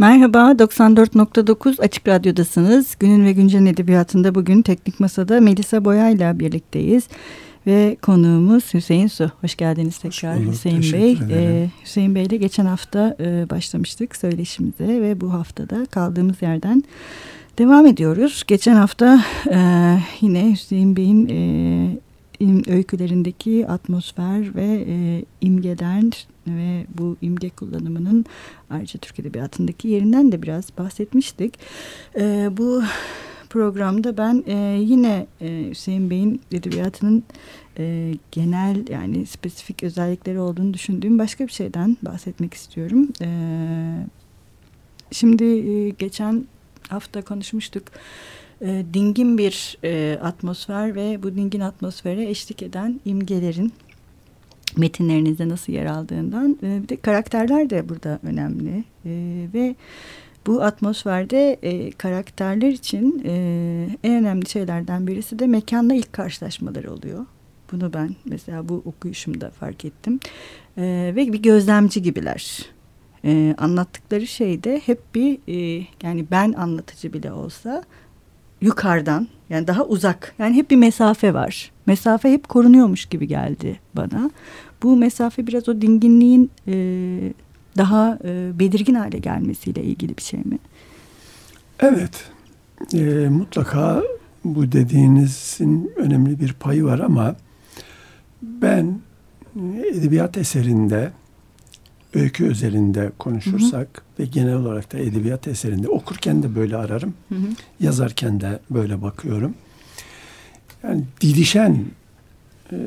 Merhaba, 94.9 Açık Radyo'dasınız. Günün ve Güncel Edebiyatı'nda bugün Teknik Masa'da Melisa Boya'yla birlikteyiz. Ve konuğumuz Hüseyin Su. Hoş geldiniz tekrar Hoş bulduk, Hüseyin Bey. Ee, Hüseyin Bey ile geçen hafta e, başlamıştık söyleşimize ve bu haftada kaldığımız yerden devam ediyoruz. Geçen hafta e, yine Hüseyin Bey'in e, öykülerindeki atmosfer ve e, imgeler ve bu imge kullanımının ayrıca Türk Edebiyatı'ndaki yerinden de biraz bahsetmiştik. E, bu programda ben e, yine e, Hüseyin Bey'in edebiyatının e, genel yani spesifik özellikleri olduğunu düşündüğüm başka bir şeyden bahsetmek istiyorum. E, şimdi e, geçen hafta konuşmuştuk. E, dingin bir e, atmosfer ve bu dingin atmosfere eşlik eden imgelerin metinlerinizde nasıl yer aldığından e, bir de karakterler de burada önemli e, ve bu atmosferde e, karakterler için e, en önemli şeylerden birisi de mekanla ilk karşılaşmaları oluyor. Bunu ben mesela bu okuyuşumda fark ettim. E, ve bir gözlemci gibiler. E, anlattıkları şey de hep bir e, yani ben anlatıcı bile olsa yukarıdan yani daha uzak yani hep bir mesafe var. Mesafe hep korunuyormuş gibi geldi bana. Bu mesafe biraz o dinginliğin e, daha e, belirgin hale gelmesiyle ilgili bir şey mi? Evet. E, mutlaka bu dediğinizin önemli bir payı var ama ben edebiyat eserinde öykü özelinde konuşursak hı hı. ve genel olarak da edebiyat eserinde okurken de böyle ararım. Hı hı. Yazarken de böyle bakıyorum. Yani didişen e,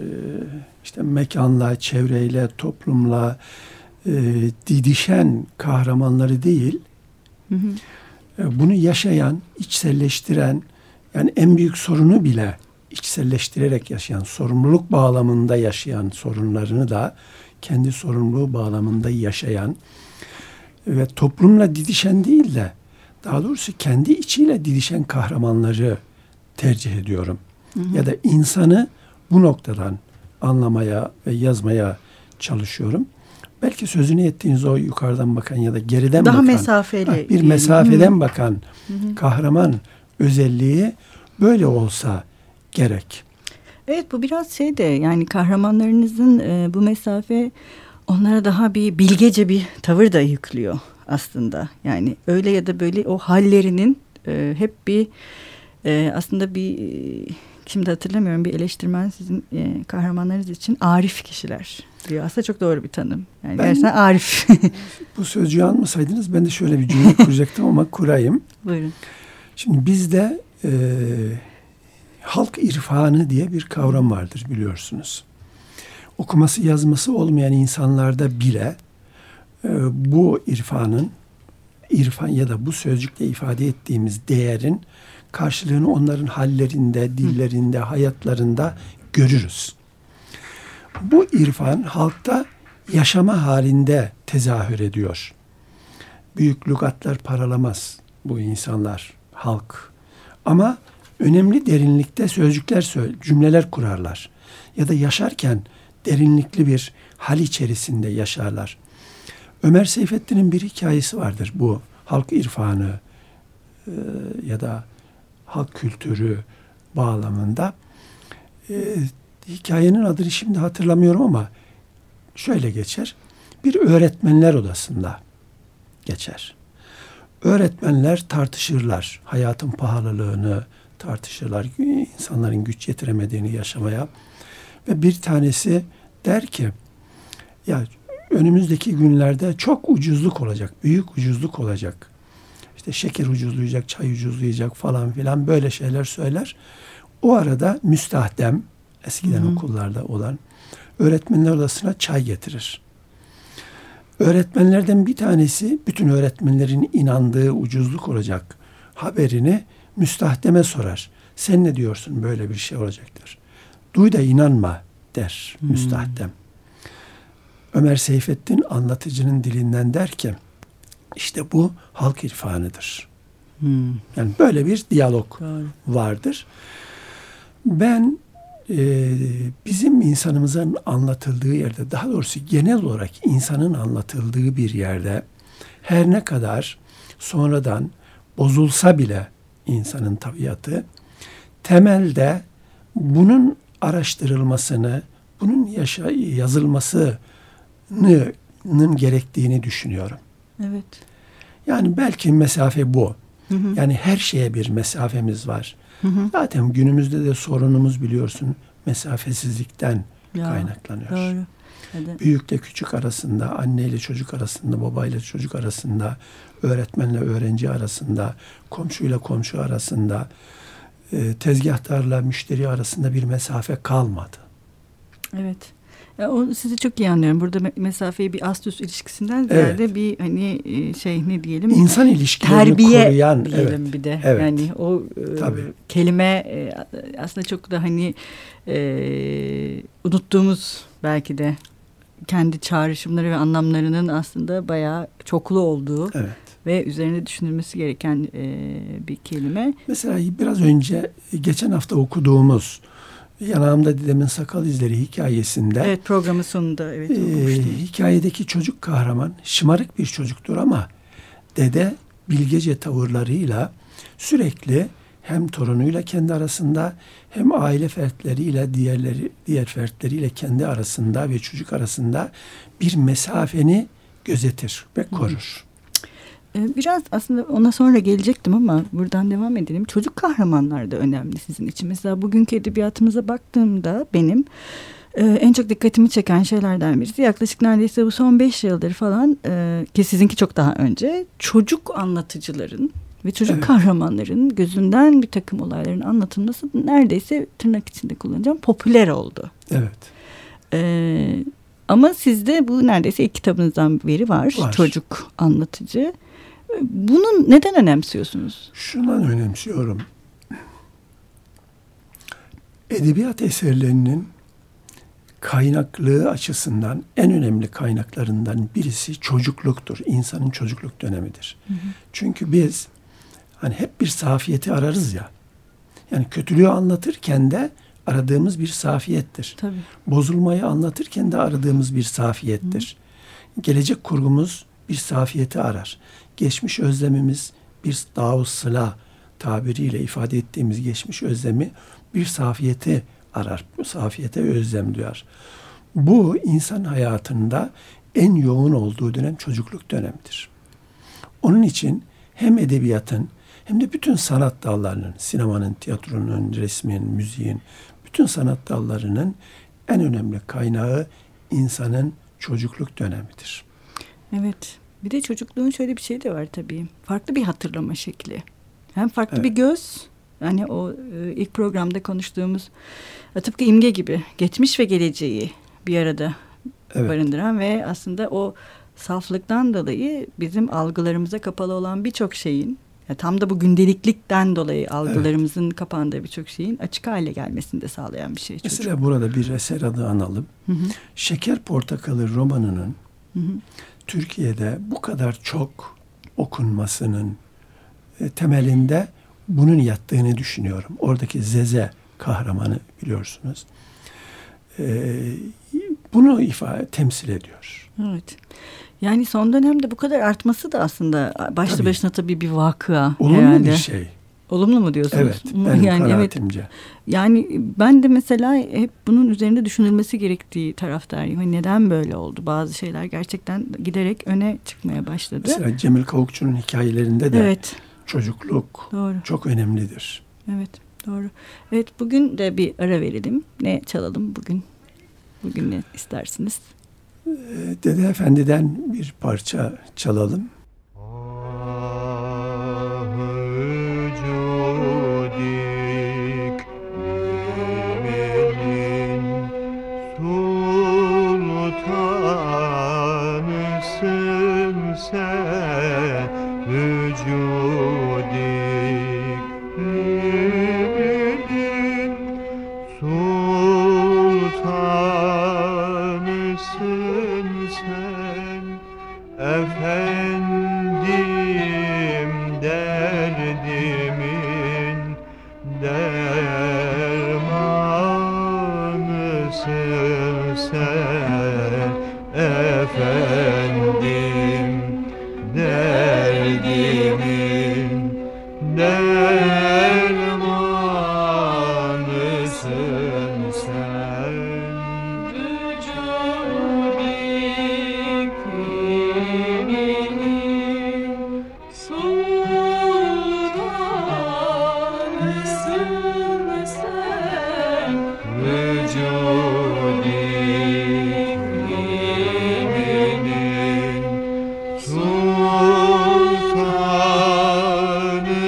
işte mekanla, çevreyle, toplumla e, didişen kahramanları değil, hı hı. E, bunu yaşayan, içselleştiren, yani en büyük sorunu bile içselleştirerek yaşayan, sorumluluk bağlamında yaşayan sorunlarını da kendi sorumluluğu bağlamında yaşayan ve toplumla didişen değil de daha doğrusu kendi içiyle didişen kahramanları tercih ediyorum. Hı hı. Ya da insanı bu noktadan anlamaya ve yazmaya çalışıyorum. Belki sözünü ettiğiniz o yukarıdan bakan ya da geriden Daha bakan. mesafeli. bir mesafeden hı. bakan hı hı. kahraman özelliği böyle olsa gerek. Evet bu biraz şey de yani kahramanlarınızın e, bu mesafe onlara daha bir bilgece bir tavır da yüklüyor aslında. Yani öyle ya da böyle o hallerinin e, hep bir e, aslında bir şimdi hatırlamıyorum bir eleştirmen sizin e, kahramanlarınız için arif kişiler diyor. Aslında çok doğru bir tanım. Yani ben, gerçekten arif. bu sözcüğü almasaydınız ben de şöyle bir cümle kuracaktım ama kurayım. Buyurun. Şimdi bizde e, halk irfanı diye bir kavram vardır biliyorsunuz. Okuması yazması olmayan insanlarda bile e, bu irfanın irfan ya da bu sözcükle ifade ettiğimiz değerin karşılığını onların hallerinde, dillerinde, hayatlarında görürüz. Bu irfan halkta yaşama halinde tezahür ediyor. Büyük lügatlar paralamaz bu insanlar, halk. Ama önemli derinlikte sözcükler, cümleler kurarlar. Ya da yaşarken derinlikli bir hal içerisinde yaşarlar. Ömer Seyfettin'in bir hikayesi vardır bu halk irfanı e, ya da halk kültürü bağlamında. E, hikayenin adını şimdi hatırlamıyorum ama şöyle geçer. Bir öğretmenler odasında geçer. Öğretmenler tartışırlar hayatın pahalılığını, tartışırlar. insanların güç yetiremediğini yaşamaya. Ve bir tanesi der ki ya önümüzdeki günlerde çok ucuzluk olacak. Büyük ucuzluk olacak. İşte şeker ucuzlayacak, çay ucuzlayacak falan filan böyle şeyler söyler. O arada müstahdem eskiden hı hı. okullarda olan öğretmenler odasına çay getirir. Öğretmenlerden bir tanesi bütün öğretmenlerin inandığı ucuzluk olacak haberini müstahdeme sorar. Sen ne diyorsun böyle bir şey olacaktır. Duy da inanma der hmm. müstahdem. Ömer Seyfettin anlatıcının dilinden der ki işte bu halk irfanıdır. Hmm. Yani böyle bir diyalog Doğru. vardır. Ben e, bizim insanımızın anlatıldığı yerde daha doğrusu genel olarak insanın anlatıldığı bir yerde her ne kadar sonradan bozulsa bile insanın tabiatı temelde bunun araştırılmasını, bunun yaşa, yazılmasının gerektiğini düşünüyorum. Evet. Yani belki mesafe bu. Hı hı. Yani her şeye bir mesafemiz var. Hı hı. Zaten günümüzde de sorunumuz biliyorsun mesafesizlikten ya, kaynaklanıyor. Doğru. Hadi. Büyükle küçük arasında, anneyle çocuk arasında, babayla çocuk arasında, öğretmenle öğrenci arasında, komşuyla komşu arasında, e, tezgahtarla müşteri arasında bir mesafe kalmadı. Evet. Ya o sizi çok iyi anlıyorum. Burada mesafeyi bir ast üst ilişkisinden ziyade evet. bir hani e, şey ne diyelim? İnsan ilişkilerini terbiye koruyan diyelim evet. bir de. Evet. Yani o e, kelime aslında çok da hani e, unuttuğumuz belki de kendi çağrışımları ve anlamlarının aslında bayağı çoklu olduğu evet. ve üzerinde düşünülmesi gereken e, bir kelime. Mesela biraz önce geçen hafta okuduğumuz Yanağımda Dedemin Sakal İzleri hikayesinde Evet programın sonunda evet e, hikayedeki çocuk kahraman şımarık bir çocuktur ama dede bilgece tavırlarıyla sürekli hem torunuyla kendi arasında hem aile fertleriyle diğerleri diğer fertleriyle kendi arasında ve çocuk arasında bir mesafeni gözetir ve korur. Ee, biraz aslında ona sonra gelecektim ama buradan devam edelim. Çocuk kahramanlar da önemli sizin için. Mesela bugünkü edebiyatımıza baktığımda benim e, en çok dikkatimi çeken şeylerden birisi yaklaşık neredeyse bu son beş yıldır falan e, ki sizinki çok daha önce çocuk anlatıcıların ve çocuk evet. kahramanların gözünden bir takım olayların anlatılması neredeyse tırnak içinde kullanacağım popüler oldu. Evet. Ee, ama sizde bu neredeyse ilk kitabınızdan beri var. var. Çocuk anlatıcı. Bunu neden önemsiyorsunuz? Şundan önemsiyorum. Edebiyat eserlerinin kaynaklığı açısından en önemli kaynaklarından birisi çocukluktur. İnsanın çocukluk dönemidir. Hı hı. Çünkü biz hani hep bir safiyeti ararız ya. Yani kötülüğü anlatırken de aradığımız bir safiyettir. Tabii. Bozulmayı anlatırken de aradığımız bir safiyettir. Hı. Gelecek kurgumuz bir safiyeti arar. Geçmiş özlemimiz bir davu sıla tabiriyle ifade ettiğimiz geçmiş özlemi bir safiyeti arar. Bu safiyete özlem duyar. Bu insan hayatında en yoğun olduğu dönem çocukluk dönemidir. Onun için hem edebiyatın hem de bütün sanat dallarının, sinemanın, tiyatronun, resmin, müziğin, bütün sanat dallarının en önemli kaynağı insanın çocukluk dönemidir. Evet. Bir de çocukluğun şöyle bir şey de var tabii. Farklı bir hatırlama şekli. Hem farklı evet. bir göz. Yani o e, ilk programda konuştuğumuz tıpkı imge gibi geçmiş ve geleceği bir arada evet. barındıran ve aslında o saflıktan dolayı bizim algılarımıza kapalı olan birçok şeyin yani tam da bu gündeliklikten dolayı algılarımızın evet. kapandığı birçok şeyin açık hale gelmesini de sağlayan bir şey. Çocuk. Mesela burada bir eser adı analım. Hı hı. Şeker Portakalı romanının hı hı. Türkiye'de bu kadar çok okunmasının e, temelinde bunun yattığını düşünüyorum. Oradaki Zeze kahramanı biliyorsunuz. E, bunu ifade temsil ediyor. Evet. Yani son dönemde bu kadar artması da aslında başlı tabii. başına tabii bir vakıa. Olumlu herhalde. bir şey. Olumlu mu diyorsunuz? Evet, benim yani kanaatimce. Evet, yani ben de mesela hep bunun üzerinde düşünülmesi gerektiği taraftayım. Hani neden böyle oldu? Bazı şeyler gerçekten giderek öne çıkmaya başladı. Mesela Cemil Kavukçu'nun hikayelerinde de evet. çocukluk doğru. çok önemlidir. Evet, doğru. Evet, bugün de bir ara verelim. Ne çalalım bugün? Bugün ne istersiniz? Dede Efendi'den bir parça çalalım. derdimin dermanısın sen.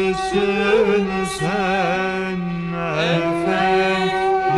Efendisin sen efendim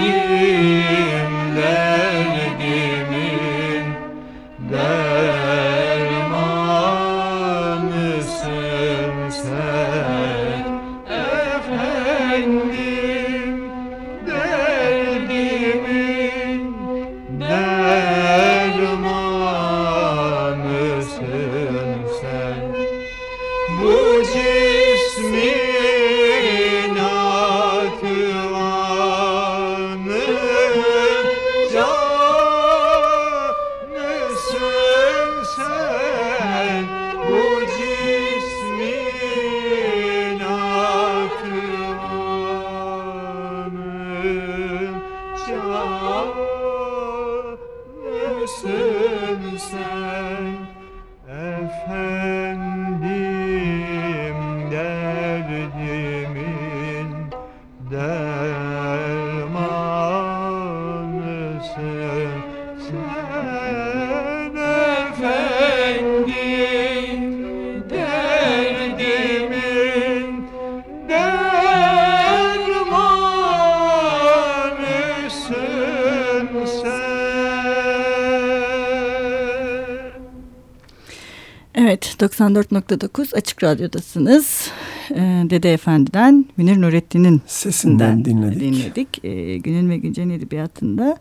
94.9 Açık Radyo'dasınız. Ee, Dede Efendi'den Münir Nurettin'in sesinden dinledik. dinledik. Ee, günün ve Güncel Edebiyatı'nda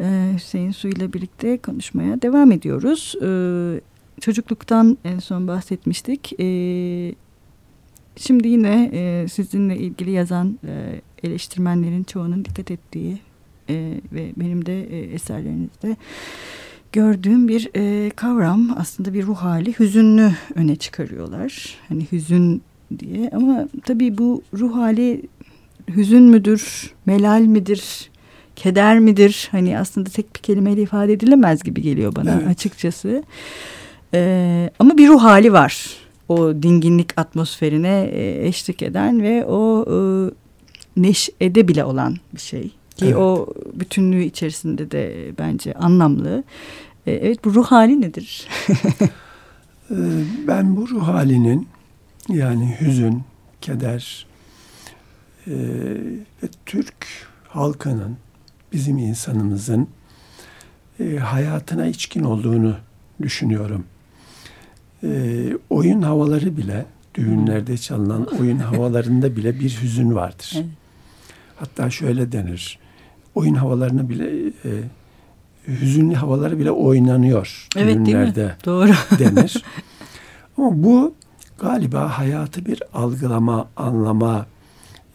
e, Hüseyin Su ile birlikte konuşmaya devam ediyoruz. Ee, çocukluktan en son bahsetmiştik. Ee, şimdi yine e, sizinle ilgili yazan e, eleştirmenlerin çoğunun dikkat ettiği e, ve benim de e, eserlerinizde gördüğüm bir e, kavram aslında bir ruh hali hüzünlü öne çıkarıyorlar. Hani hüzün diye ama tabii bu ruh hali hüzün müdür, melal midir, keder midir? Hani aslında tek bir kelimeyle ifade edilemez gibi geliyor bana evet. açıkçası. Ee, ama bir ruh hali var. O dinginlik atmosferine e, eşlik eden ve o e, neşede bile olan bir şey. Ki evet. o bütünlüğü içerisinde de bence anlamlı. E, evet bu ruh hali nedir? E, ben bu ruh halinin yani hüzün, keder e, ve Türk halkının, bizim insanımızın hayatına içkin olduğunu düşünüyorum. oyun havaları bile, düğünlerde çalınan oyun havalarında bile bir hüzün vardır. Evet. Hatta şöyle denir, oyun havalarını bile hüzünlü havaları bile oynanıyor evet, düğünlerde Doğru. denir. Ama bu galiba hayatı bir algılama, anlama,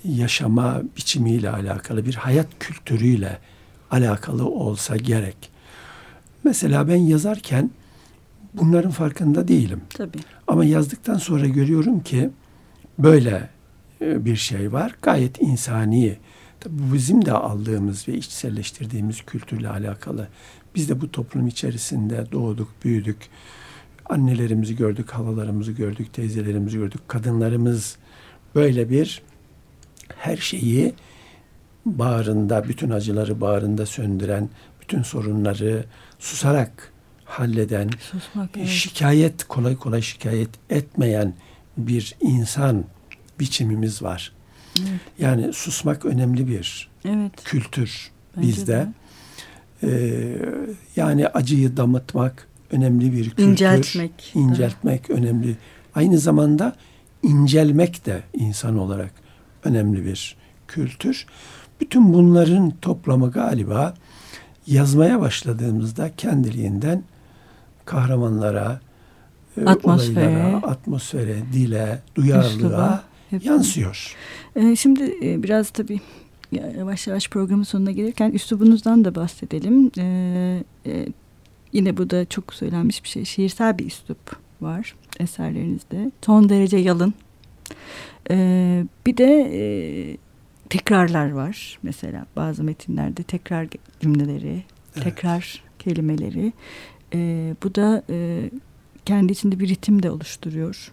yaşama biçimiyle alakalı bir hayat kültürüyle alakalı olsa gerek. Mesela ben yazarken bunların farkında değilim. Tabii. Ama yazdıktan sonra görüyorum ki böyle e, bir şey var. Gayet insani, Tabii bizim de aldığımız ve içselleştirdiğimiz kültürle alakalı. Biz de bu toplum içerisinde doğduk, büyüdük. Annelerimizi gördük, halalarımızı gördük, teyzelerimizi gördük. Kadınlarımız böyle bir her şeyi bağrında, bütün acıları bağrında söndüren, bütün sorunları susarak halleden, Susmak, evet. şikayet kolay kolay şikayet etmeyen bir insan biçimimiz var. Evet. Yani susmak önemli bir evet. kültür Bence bizde. Ee, yani acıyı damıtmak önemli bir kültür. İnceltmek. İnceltmek da. önemli. Aynı zamanda incelmek de insan olarak önemli bir kültür. Bütün bunların toplamı galiba yazmaya başladığımızda kendiliğinden kahramanlara, e, atmosfere, olaylara, atmosfere, dile, duyarlılığa Hep yansıyor. Ee, şimdi e, biraz tabii yavaş yavaş programın sonuna gelirken üslubunuzdan da bahsedelim. Ee, e, yine bu da çok söylenmiş bir şey. Şiirsel bir üslup var eserlerinizde. Son derece yalın. Ee, bir de e, tekrarlar var. Mesela bazı metinlerde tekrar cümleleri, evet. tekrar kelimeleri. Ee, bu da e, kendi içinde bir ritim de oluşturuyor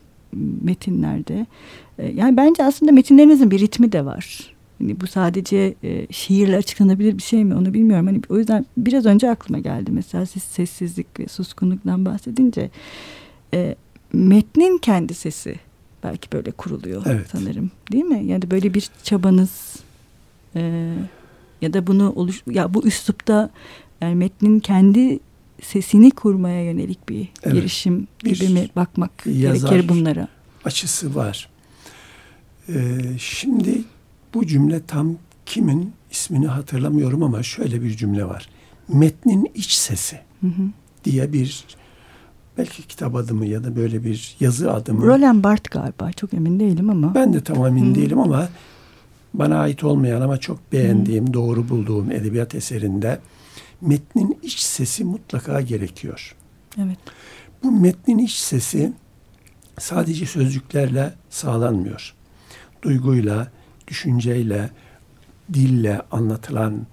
metinlerde. E, yani bence aslında metinlerinizin bir ritmi de var. Hani bu sadece e, şiirle açıklanabilir bir şey mi onu bilmiyorum. Hani o yüzden biraz önce aklıma geldi. Mesela siz sessizlik ve suskunluktan bahsedince e, metnin kendi sesi belki böyle kuruluyor evet. sanırım. Değil mi? Yani böyle bir çabanız e, ya da bunu oluş ya bu üslupta yani metnin kendi sesini kurmaya yönelik bir evet. girişim gibi bir mi bakmak gerekir bunlara? açısı var. Ee, şimdi bu cümle tam kimin ismini hatırlamıyorum ama şöyle bir cümle var. Metnin iç sesi Hı hı. diye bir belki kitap adımı ya da böyle bir yazı adımı. Roland Barthes galiba çok emin değilim ama. Ben de tam emin Hı. değilim ama bana ait olmayan ama çok beğendiğim, doğru bulduğum edebiyat eserinde metnin iç sesi mutlaka gerekiyor. Evet. Bu metnin iç sesi sadece sözcüklerle sağlanmıyor. Duyguyla, düşünceyle, dille anlatılan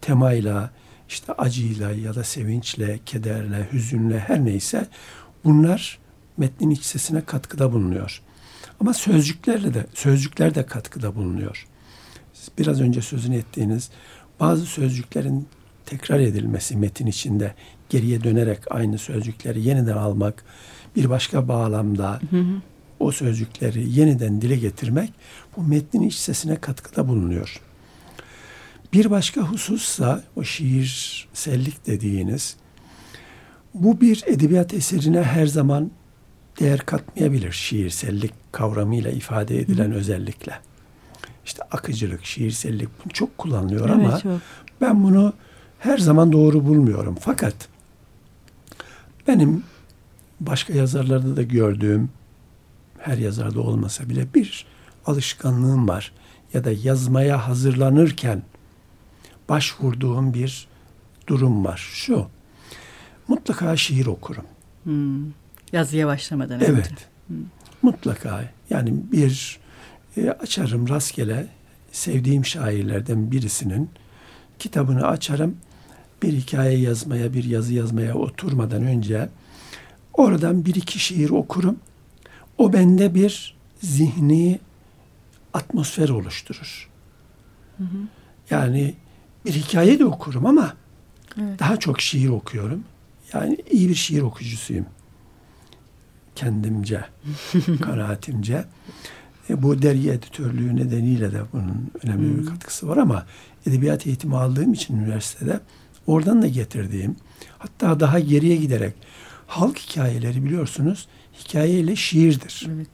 temayla, işte acıyla ya da sevinçle, kederle, hüzünle her neyse bunlar metnin iç sesine katkıda bulunuyor. Ama sözcüklerle de sözcükler de katkıda bulunuyor. Biraz önce sözünü ettiğiniz bazı sözcüklerin tekrar edilmesi metin içinde geriye dönerek aynı sözcükleri yeniden almak, bir başka bağlamda Hı hı. o sözcükleri yeniden dile getirmek bu metnin iç sesine katkıda bulunuyor. Bir başka husussa o şiirsellik dediğiniz bu bir edebiyat eserine her zaman değer katmayabilir şiirsellik kavramıyla ifade edilen özellikle. İşte akıcılık, şiirsellik bunu çok kullanılıyor ama Evet, çok. ben bunu her zaman doğru bulmuyorum. Fakat benim başka yazarlarda da gördüğüm her yazarda olmasa bile bir alışkanlığım var. Ya da yazmaya hazırlanırken başvurduğum bir durum var. Şu, mutlaka şiir okurum. Hmm. Yazıya başlamadan önce. Evet. Mutlaka. Yani bir e, açarım rastgele sevdiğim şairlerden birisinin kitabını açarım. Bir hikaye yazmaya, bir yazı yazmaya oturmadan önce oradan bir iki şiir okurum. O bende bir zihni atmosfer oluşturur. Yani bir hikaye de okurum ama Evet. daha çok şiir okuyorum. Yani iyi bir şiir okuyucusuyum. Kendimce, kanaatimce. E, bu dergi editörlüğü nedeniyle de bunun önemli bir katkısı var ama edebiyat eğitimi aldığım için üniversitede oradan da getirdiğim hatta daha geriye giderek halk hikayeleri biliyorsunuz hikaye ile şiirdir. Evet.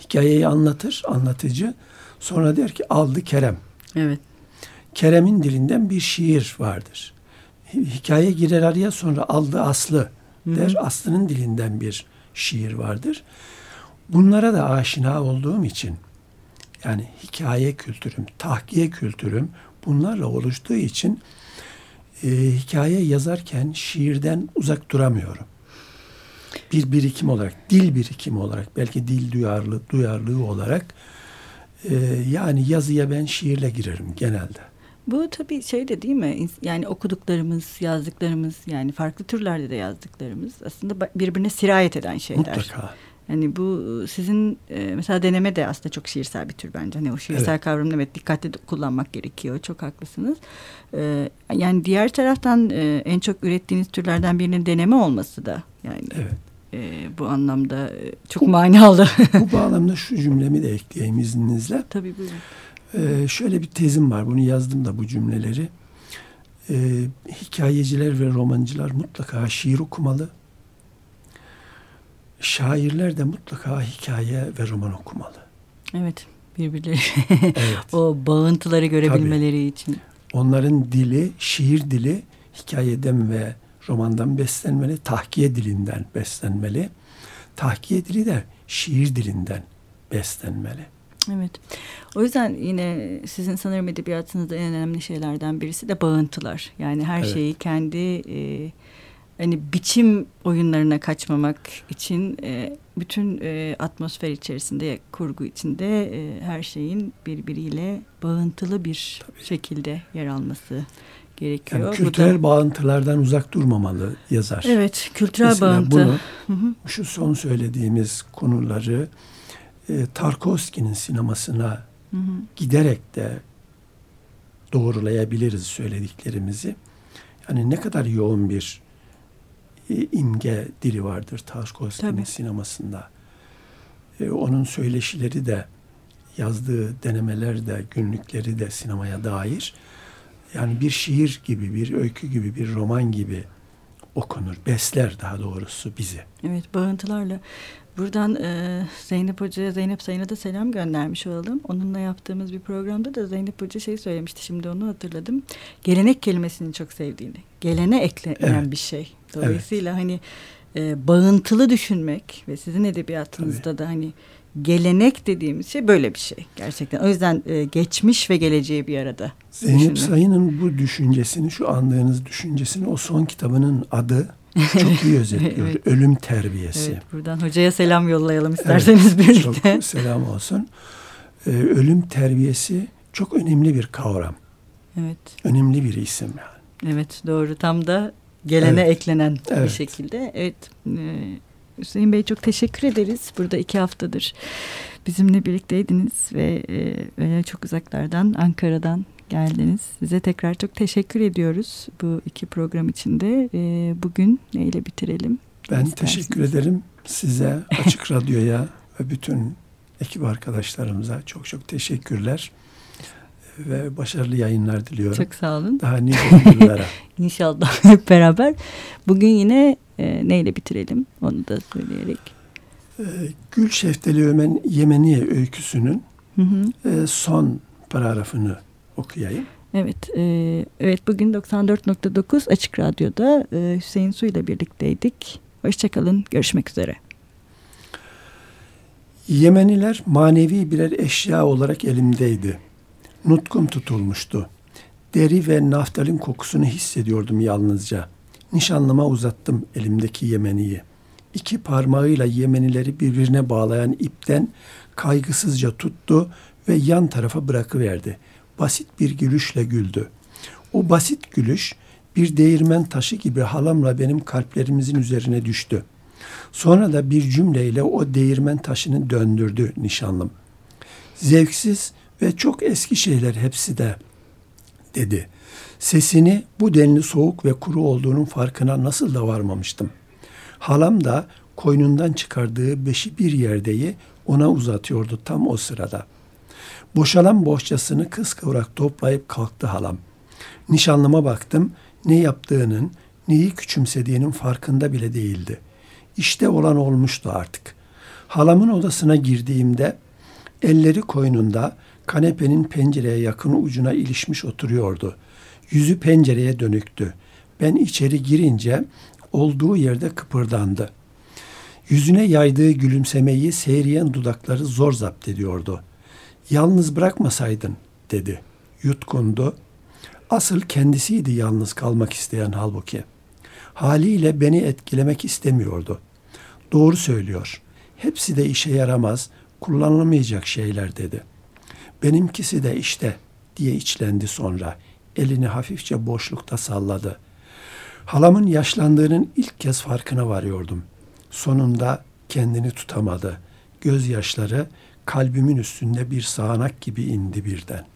Hikayeyi anlatır anlatıcı sonra der ki aldı Kerem. Evet. Kerem'in dilinden bir şiir vardır. Hikaye girer araya sonra aldı Aslı der. Aslı'nın dilinden bir şiir vardır. Bunlara da aşina olduğum için yani hikaye kültürüm, tahkiye kültürüm bunlarla oluştuğu için e, hikaye yazarken şiirden uzak duramıyorum. Bir birikim olarak, dil birikimi olarak, belki dil duyarlı, duyarlılığı olarak e, yani yazıya ben şiirle girerim genelde. Bu tabii şey de değil mi? Yani okuduklarımız, yazdıklarımız yani farklı türlerde de yazdıklarımız aslında birbirine sirayet eden şeyler. Mutlaka. Yani bu sizin e, mesela deneme de aslında çok şiirsel bir tür bence. Hani o şiirsel Evet. kavramını evet dikkatli kullanmak gerekiyor. Çok haklısınız. E, yani diğer taraftan e, en çok ürettiğiniz türlerden birinin deneme olması da yani Evet. e, bu anlamda e, çok manalı. Bu bağlamda şu cümlemi de ekleyeyim izninizle. tabii buyurun. Ee, şöyle bir tezim var. Bunu yazdım da bu cümleleri. Ee, hikayeciler ve romancılar mutlaka şiir okumalı. Şairler de mutlaka hikaye ve roman okumalı. Evet birbirleri Evet. o bağıntıları görebilmeleri için. Onların dili, şiir dili hikayeden ve romandan beslenmeli. Tahkiye dilinden beslenmeli. Tahkiye dili de şiir dilinden beslenmeli. Evet. O yüzden yine sizin sanırım edebiyatınızda en önemli şeylerden birisi de bağıntılar. Yani her Evet. şeyi kendi e, hani biçim oyunlarına kaçmamak için e, bütün e, atmosfer içerisinde, kurgu içinde e, her şeyin birbiriyle bağıntılı bir şekilde yer alması gerekiyor. Yani kültürel da- bağıntılardan uzak durmamalı yazar. Evet, kültürel Mesela bağıntı. bunu Hı hı. şu son söylediğimiz konuları e, Tarkovski'nin sinemasına Hı hı. giderek de doğrulayabiliriz söylediklerimizi. Yani ne kadar yoğun bir imge dili vardır Tarkovski'nin sinemasında. E, onun söyleşileri de yazdığı denemeler de günlükleri de sinemaya dair. Yani bir şiir gibi, bir öykü gibi, bir roman gibi okunur. Besler daha doğrusu bizi. Evet bağıntılarla. buradan e, Zeynep Hoca'ya, Zeynep Sayın'a da selam göndermiş olalım. Onunla yaptığımız bir programda da Zeynep Hoca şey söylemişti, şimdi onu hatırladım. Gelenek kelimesini çok sevdiğini. Gelene eklenen evet. bir şey. Dolayısıyla evet. hani e, bağıntılı düşünmek ve sizin edebiyatınızda Tabii. da hani gelenek dediğimiz şey böyle bir şey gerçekten. O yüzden e, geçmiş ve geleceği bir arada. Zeynep Sayın'ın bu düşüncesini, şu andığınız düşüncesini o son kitabının adı çok iyi özetliyor. evet. Ölüm terbiyesi. Evet, buradan hocaya selam yollayalım isterseniz evet, birlikte. Çok selam olsun. Ee, ölüm terbiyesi çok önemli bir kavram. Evet. Önemli bir isim yani. Evet doğru tam da gelene evet. eklenen evet. bir şekilde. Evet e, Hüseyin Bey çok teşekkür ederiz. Burada iki haftadır bizimle birlikteydiniz ve e, çok uzaklardan Ankara'dan geldiniz. Size tekrar çok teşekkür ediyoruz bu iki program içinde. E, bugün neyle bitirelim? Ben İstersiniz? teşekkür ederim size, Açık Radyo'ya ve bütün ekip arkadaşlarımıza çok çok teşekkürler ve başarılı yayınlar diliyorum. Çok sağ olun. Daha nice yıllara. İnşallah hep beraber. Bugün yine e, neyle bitirelim onu da söyleyerek. E, Gül Şeftali Ömen Yemeniye öyküsünün hı hı. E, son paragrafını okuyayım. Evet, e, evet bugün 94.9 Açık Radyo'da e, Hüseyin Su ile birlikteydik. Hoşçakalın, görüşmek üzere. Yemeniler manevi birer eşya olarak elimdeydi. Nutkum tutulmuştu. Deri ve naftalin kokusunu hissediyordum yalnızca. Nişanlıma uzattım elimdeki Yemeniyi. İki parmağıyla Yemenileri birbirine bağlayan ipten kaygısızca tuttu ve yan tarafa bırakıverdi. Basit bir gülüşle güldü. O basit gülüş bir değirmen taşı gibi halamla benim kalplerimizin üzerine düştü. Sonra da bir cümleyle o değirmen taşını döndürdü nişanlım. Zevksiz ve çok eski şeyler hepsi de dedi. Sesini bu denli soğuk ve kuru olduğunun farkına nasıl da varmamıştım. Halam da koynundan çıkardığı beşi bir yerdeyi ona uzatıyordu tam o sırada. Boşalan bohçasını kıskıvrak toplayıp kalktı halam. Nişanlıma baktım, ne yaptığının, neyi küçümsediğinin farkında bile değildi. İşte olan olmuştu artık. Halamın odasına girdiğimde elleri koynunda kanepenin pencereye yakın ucuna ilişmiş oturuyordu. Yüzü pencereye dönüktü. Ben içeri girince olduğu yerde kıpırdandı. Yüzüne yaydığı gülümsemeyi seyriyen dudakları zor zapt ediyordu. Yalnız bırakmasaydın dedi. Yutkundu. Asıl kendisiydi yalnız kalmak isteyen halbuki. Haliyle beni etkilemek istemiyordu. Doğru söylüyor. Hepsi de işe yaramaz, kullanılamayacak şeyler dedi. Benimkisi de işte diye içlendi sonra elini hafifçe boşlukta salladı. Halamın yaşlandığının ilk kez farkına varıyordum. Sonunda kendini tutamadı. Gözyaşları kalbimin üstünde bir sağanak gibi indi birden.''